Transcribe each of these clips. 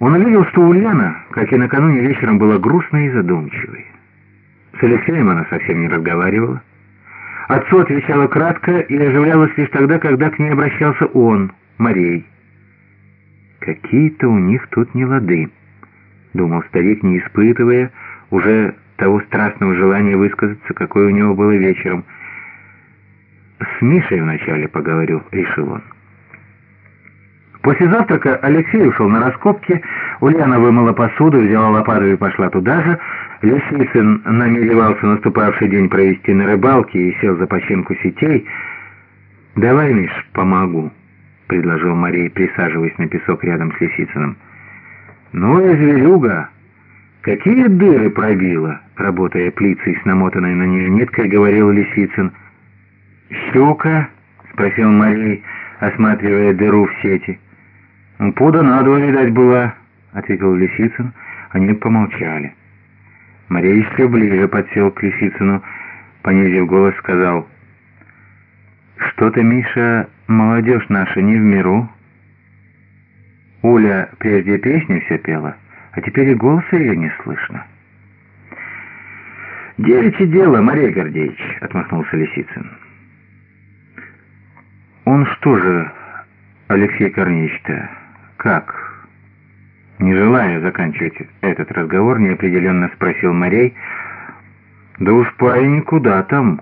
Он увидел, что Ульяна, как и накануне вечером, была грустной и задумчивой. С Алексеем она совсем не разговаривала. Отцу отвечала кратко и оживлялась лишь тогда, когда к ней обращался он, Марей. «Какие-то у них тут не лады», — думал старик, не испытывая уже того страстного желания высказаться, какое у него было вечером. «С Мишей вначале поговорю», — решил он. После завтрака Алексей ушел на раскопки, Ульяна вымыла посуду, взяла лопату и пошла туда же. Лисицын намеревался наступавший день провести на рыбалке и сел за починку сетей. «Давай, Миш, помогу», — предложил Мария, присаживаясь на песок рядом с Лисицыным. «Ну и зверюга! Какие дыры пробила!» Работая плицей с намотанной на нее ниткой, говорил Лисицын. «Щука?» — спросил Марий, осматривая дыру в сети. «Пуда надо, видать, была», — ответил Лисицын. Они помолчали. Мария еще ближе подсел к Лисицыну, понизив голос, сказал, «Что-то, Миша, молодежь наша не в миру. Уля прежде песни все пела, а теперь и голоса ее не слышно». «Девичье дело, Мария Гордеевич», — отмахнулся Лисицын. «Он что же, Алексей Корнеевич-то, как?» Не желая заканчивать этот разговор, неопределенно спросил Морей. «Да уж, парень, никуда там.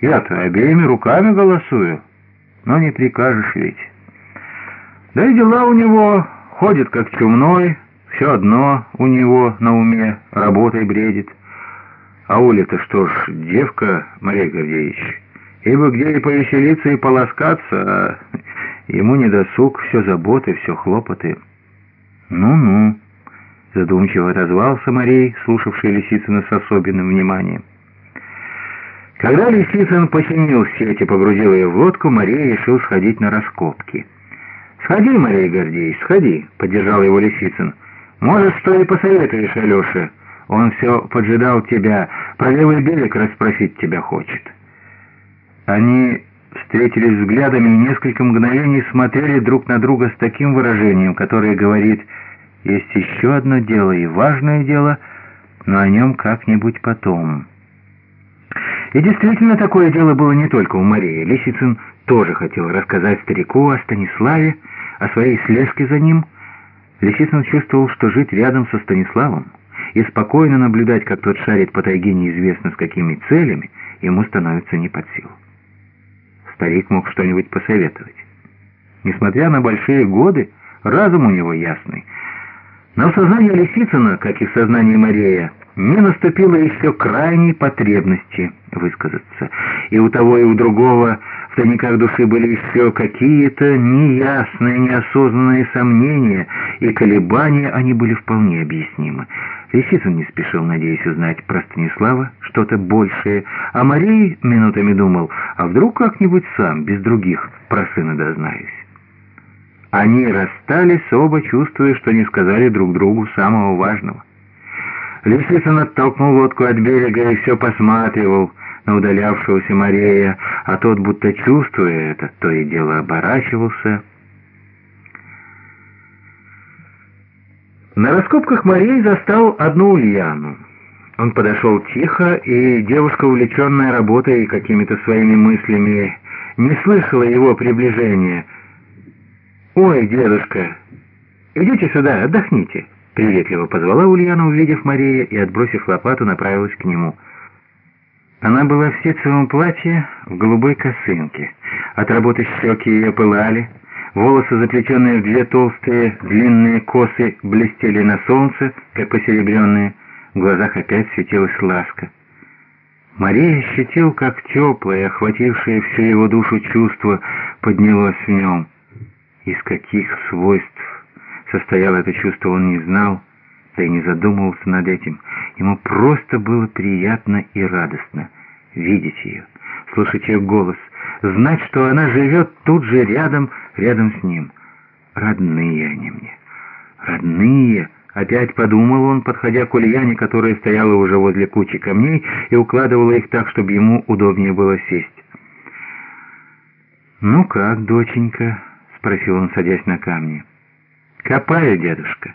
Я-то обеими руками голосую, но не прикажешь ведь. Да и дела у него ходят как чумной, все одно у него на уме, работой бредит. А Оля-то что ж, девка, Марей Гордеевич, ибо где и повеселиться, и полоскаться, а ему не досуг, все заботы, все хлопоты». «Ну-ну», — задумчиво отозвался Марей, слушавший Лисицына с особенным вниманием. Когда Лисицын починил сеть и погрузил ее в лодку, Мария решил сходить на раскопки. «Сходи, Мария Гордеевич, сходи», — поддержал его Лисицын. «Может, что и посоветуешь Алёше. Он все поджидал тебя, про левый берег расспросить тебя хочет». Они встретились взглядами и несколько мгновений смотрели друг на друга с таким выражением, которое говорит «Есть еще одно дело и важное дело, но о нем как-нибудь потом». И действительно, такое дело было не только у Марии. Лисицын тоже хотел рассказать старику о Станиславе, о своей слежке за ним. Лисицын чувствовал, что жить рядом со Станиславом и спокойно наблюдать, как тот шарит по тайге неизвестно с какими целями, ему становится не под силу старик мог что-нибудь посоветовать. Несмотря на большие годы, разум у него ясный. Но в сознании Лисицына, как и в сознании Мария, не наступило еще крайней потребности высказаться. И у того, и у другого в тайниках души были еще какие-то неясные, неосознанные сомнения, и колебания они были вполне объяснимы. Лисицын не спешил, надеясь узнать про Станислава что-то большее, а Марий минутами думал, а вдруг как-нибудь сам, без других, про сына дознаюсь. Они расстались, оба чувствуя, что не сказали друг другу самого важного. Лисицын оттолкнул лодку от берега и все посматривал на удалявшегося Марея, а тот, будто чувствуя это, то и дело оборачивался. На раскопках Марей застал одну Ульяну. Он подошел тихо, и девушка, увлеченная работой и какими-то своими мыслями, не слышала его приближения. «Ой, дедушка, идите сюда, отдохните». Приветливо позвала Ульяна, увидев Мария, и, отбросив лопату, направилась к нему. Она была в ситцевом платье, в голубой косынке. От работы щеки ее пылали, волосы, заплетенные в две толстые длинные косы, блестели на солнце, как посеребренные. В глазах опять светилась ласка. Мария ощутил, как теплое, охватившее всю его душу чувство, поднялось в нем. Из каких свойств состояло это чувство, он не знал, да и не задумывался над этим. Ему просто было приятно и радостно видеть ее, слушать ее голос, знать, что она живет тут же рядом, рядом с ним. Родные они мне, родные. Опять подумал он, подходя к Ульяне, которая стояла уже возле кучи камней и укладывала их так, чтобы ему удобнее было сесть. «Ну как, доченька?» — спросил он, садясь на камни. «Копаю, дедушка».